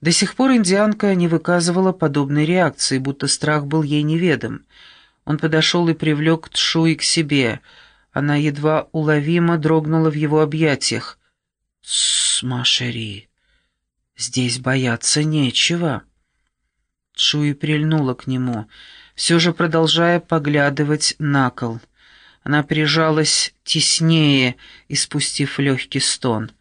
До сих пор индианка не выказывала подобной реакции, будто страх был ей неведом. Он подошел и привлек Тшуи к себе. Она едва уловимо дрогнула в его объятиях. «Смашери, здесь бояться нечего». Тшуи прильнула к нему, все же продолжая поглядывать на кол. Она прижалась теснее, испустив легкий стон.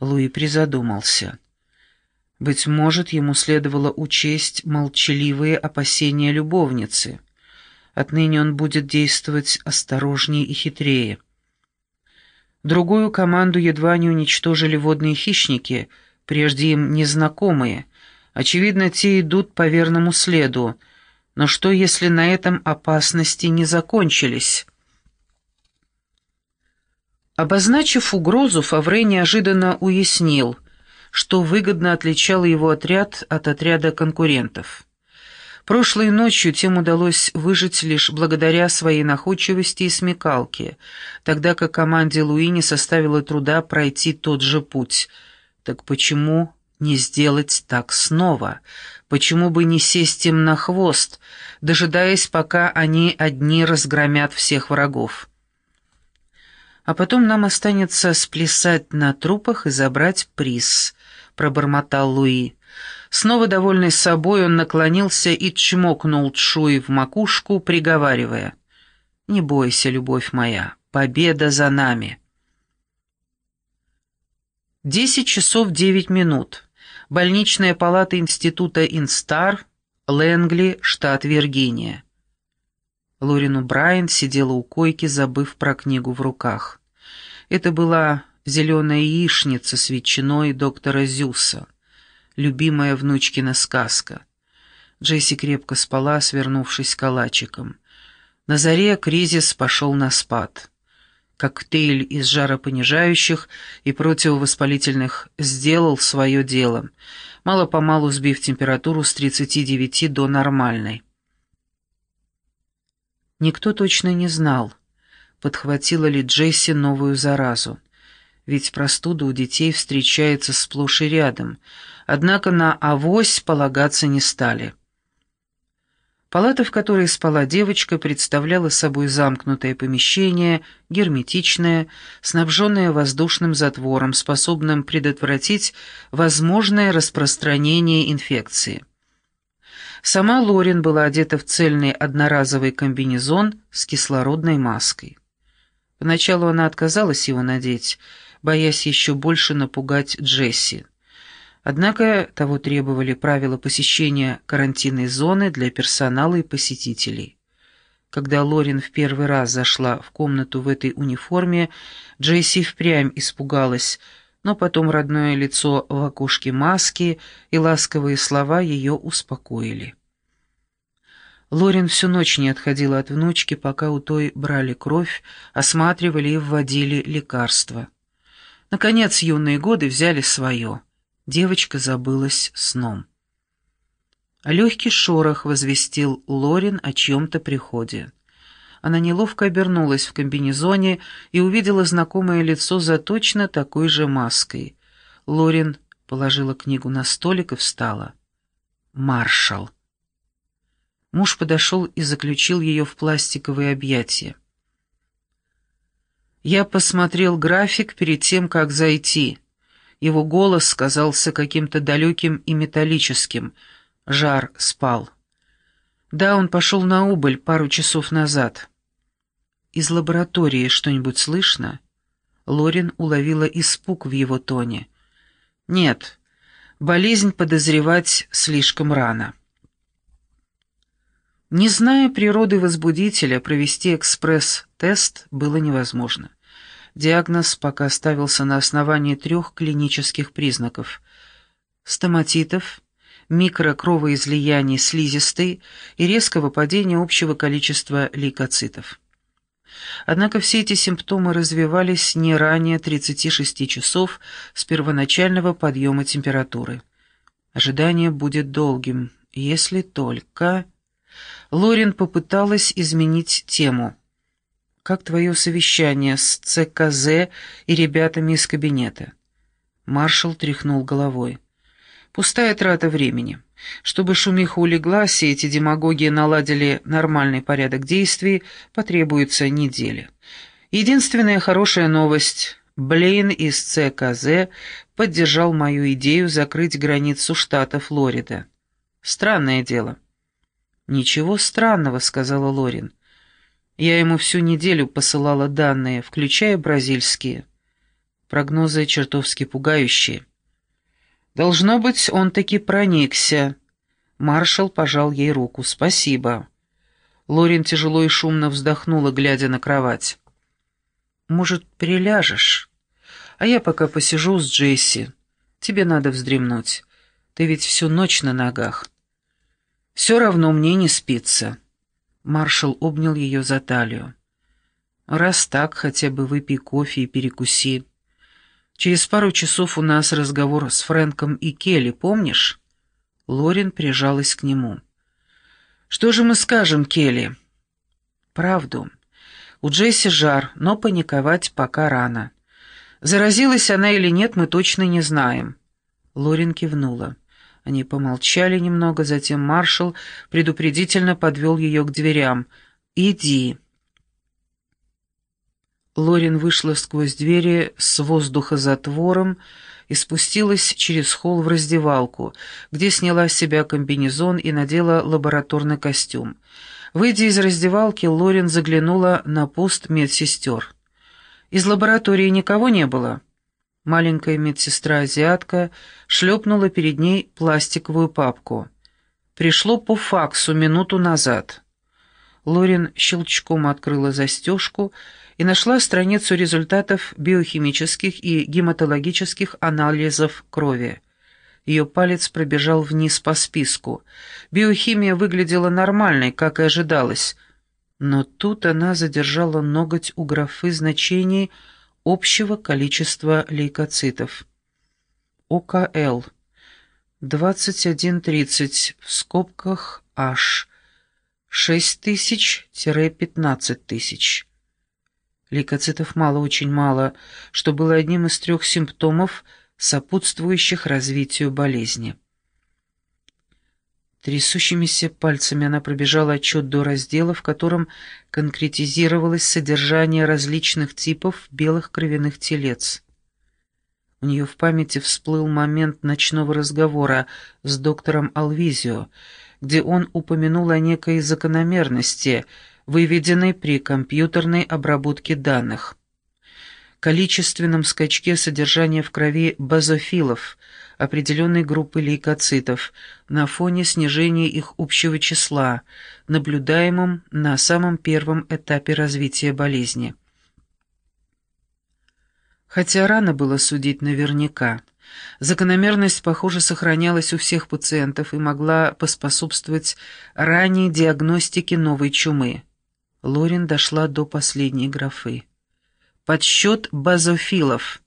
Луи призадумался. Быть может, ему следовало учесть молчаливые опасения любовницы. Отныне он будет действовать осторожнее и хитрее. Другую команду едва не уничтожили водные хищники, прежде им незнакомые. Очевидно, те идут по верному следу. Но что, если на этом опасности не закончились? Обозначив угрозу, Фавре неожиданно уяснил, что выгодно отличал его отряд от отряда конкурентов. Прошлой ночью тем удалось выжить лишь благодаря своей находчивости и смекалке, тогда как команде Луи не составило труда пройти тот же путь. Так почему не сделать так снова? Почему бы не сесть им на хвост, дожидаясь, пока они одни разгромят всех врагов? а потом нам останется сплясать на трупах и забрать приз», — пробормотал Луи. Снова довольный собой, он наклонился и чмокнул Чуи в макушку, приговаривая. «Не бойся, любовь моя, победа за нами». Десять часов девять минут. Больничная палата Института Инстар, Лэнгли, штат Виргиния. Лорину Брайан сидела у койки, забыв про книгу в руках. Это была зеленая яичница с ветчиной доктора Зюса, любимая внучкина сказка. Джесси крепко спала, свернувшись калачиком. На заре кризис пошел на спад. Коктейль из жаропонижающих и противовоспалительных сделал свое дело, мало-помалу сбив температуру с 39 до нормальной. Никто точно не знал, подхватила ли Джесси новую заразу. Ведь простуда у детей встречается сплошь и рядом, однако на авось полагаться не стали. Палата, в которой спала девочка, представляла собой замкнутое помещение, герметичное, снабженное воздушным затвором, способным предотвратить возможное распространение инфекции. Сама Лорин была одета в цельный одноразовый комбинезон с кислородной маской. Поначалу она отказалась его надеть, боясь еще больше напугать Джесси. Однако того требовали правила посещения карантинной зоны для персонала и посетителей. Когда Лорин в первый раз зашла в комнату в этой униформе, Джесси впрямь испугалась, но потом родное лицо в окошке маски и ласковые слова ее успокоили. Лорин всю ночь не отходила от внучки, пока у той брали кровь, осматривали и вводили лекарства. Наконец юные годы взяли свое. Девочка забылась сном. Легкий шорох возвестил Лорин о чьем-то приходе. Она неловко обернулась в комбинезоне и увидела знакомое лицо за точно такой же маской. Лорин положила книгу на столик и встала. «Маршал». Муж подошел и заключил ее в пластиковые объятия. Я посмотрел график перед тем, как зайти. Его голос казался каким-то далеким и металлическим. Жар спал. Да, он пошел на убыль пару часов назад. Из лаборатории что-нибудь слышно? Лорин уловила испуг в его тоне. Нет, болезнь подозревать слишком рано. Не зная природы возбудителя, провести экспресс-тест было невозможно. Диагноз пока ставился на основании трех клинических признаков – стоматитов, микрокровоизлияний слизистой и резкого падения общего количества лейкоцитов. Однако все эти симптомы развивались не ранее 36 часов с первоначального подъема температуры. Ожидание будет долгим, если только... Лорин попыталась изменить тему. «Как твое совещание с ЦКЗ и ребятами из кабинета?» Маршал тряхнул головой. Пустая трата времени. Чтобы шумиха улеглась и эти демагоги наладили нормальный порядок действий, потребуется неделя. Единственная хорошая новость – Блейн из ЦКЗ поддержал мою идею закрыть границу штата Флорида. Странное дело. «Ничего странного», — сказала Лорин. «Я ему всю неделю посылала данные, включая бразильские. Прогнозы чертовски пугающие». «Должно быть, он таки проникся». Маршал пожал ей руку. «Спасибо». Лорин тяжело и шумно вздохнула, глядя на кровать. «Может, переляжешь? А я пока посижу с Джесси. Тебе надо вздремнуть. Ты ведь всю ночь на ногах». «Все равно мне не спится». Маршал обнял ее за талию. «Раз так, хотя бы выпей кофе и перекуси. Через пару часов у нас разговор с Фрэнком и Келли, помнишь?» Лорин прижалась к нему. «Что же мы скажем, Келли?» «Правду. У Джесси жар, но паниковать пока рано. Заразилась она или нет, мы точно не знаем». Лорин кивнула. Они помолчали немного, затем маршал предупредительно подвел ее к дверям. «Иди». Лорин вышла сквозь двери с воздухозатвором и спустилась через холл в раздевалку, где сняла с себя комбинезон и надела лабораторный костюм. Выйдя из раздевалки, Лорин заглянула на пост медсестер. Из лаборатории никого не было. Маленькая медсестра-азиатка шлепнула перед ней пластиковую папку. «Пришло по факсу минуту назад». Лорин щелчком открыла застежку и нашла страницу результатов биохимических и гематологических анализов крови. Ее палец пробежал вниз по списку. Биохимия выглядела нормальной, как и ожидалось. Но тут она задержала ноготь у графы значений общего количества лейкоцитов. ОКЛ 2130 в скобках H 6000-15 тысяч. Лейкоцитов мало, очень мало, что было одним из трех симптомов, сопутствующих развитию болезни. Трясущимися пальцами она пробежала отчет до раздела, в котором конкретизировалось содержание различных типов белых кровяных телец. У нее в памяти всплыл момент ночного разговора с доктором Алвизио, где он упомянул о некой закономерности, выведенной при компьютерной обработке данных количественном скачке содержания в крови базофилов, определенной группы лейкоцитов, на фоне снижения их общего числа, наблюдаемом на самом первом этапе развития болезни. Хотя рано было судить наверняка, закономерность, похоже, сохранялась у всех пациентов и могла поспособствовать ранней диагностике новой чумы. Лорин дошла до последней графы. Подсчет базофилов.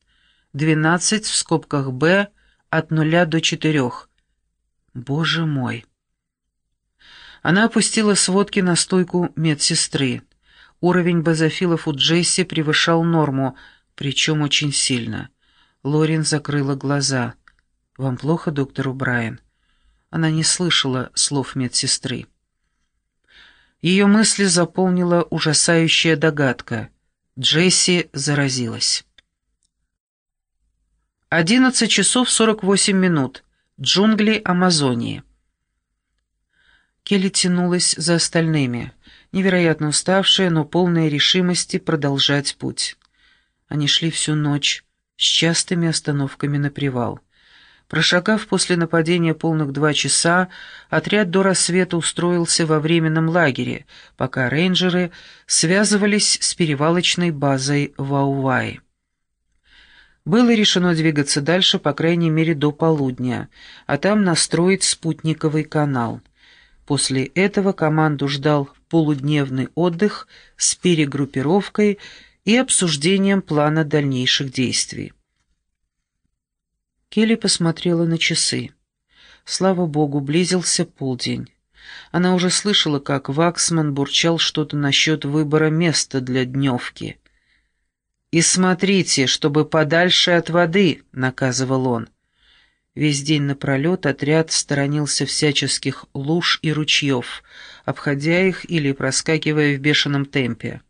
12 в скобках «Б» от 0 до 4. Боже мой. Она опустила сводки на стойку медсестры. Уровень базофилов у Джесси превышал норму, причем очень сильно. Лорин закрыла глаза. «Вам плохо, доктор Брайан?» Она не слышала слов медсестры. Ее мысли заполнила ужасающая догадка — Джесси заразилась. 11 часов 48 минут. Джунгли Амазонии. Келли тянулась за остальными, невероятно уставшая, но полная решимости продолжать путь. Они шли всю ночь, с частыми остановками на привал. Прошагав после нападения полных два часа, отряд до рассвета устроился во временном лагере, пока рейнджеры связывались с перевалочной базой Ваувай. Было решено двигаться дальше, по крайней мере, до полудня, а там настроить спутниковый канал. После этого команду ждал полудневный отдых с перегруппировкой и обсуждением плана дальнейших действий. Келли посмотрела на часы. Слава богу, близился полдень. Она уже слышала, как Ваксман бурчал что-то насчет выбора места для дневки. «И смотрите, чтобы подальше от воды», — наказывал он. Весь день напролет отряд сторонился всяческих луж и ручьев, обходя их или проскакивая в бешеном темпе.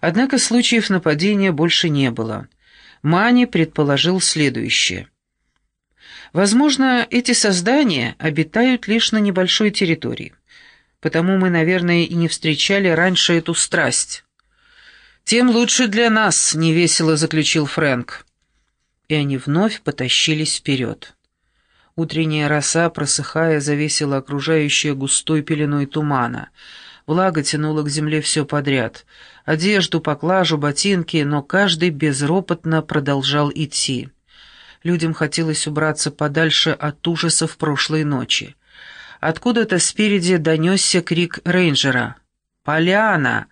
Однако случаев нападения больше не было. Мани предположил следующее. Возможно, эти создания обитают лишь на небольшой территории. Потому мы, наверное, и не встречали раньше эту страсть. «Тем лучше для нас», — невесело заключил Фрэнк. И они вновь потащились вперед. Утренняя роса, просыхая, завесила окружающее густой пеленой тумана — Влага тянула к земле все подряд. Одежду, поклажу, ботинки, но каждый безропотно продолжал идти. Людям хотелось убраться подальше от ужасов прошлой ночи. Откуда-то спереди донесся крик рейнджера. «Поляна!»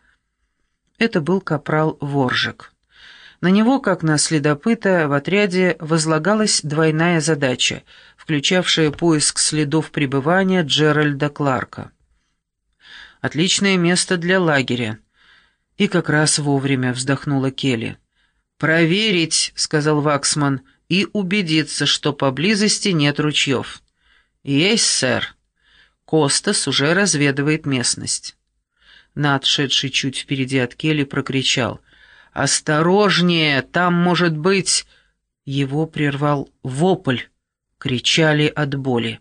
Это был капрал Воржик. На него, как на следопыта, в отряде возлагалась двойная задача, включавшая поиск следов пребывания Джеральда Кларка. Отличное место для лагеря». И как раз вовремя вздохнула Келли. «Проверить», — сказал Ваксман, — «и убедиться, что поблизости нет ручьев». «Есть, сэр». Костас уже разведывает местность. Над, шедший чуть впереди от Келли, прокричал. «Осторожнее! Там может быть...» Его прервал вопль. Кричали от боли.